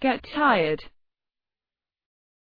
get tired.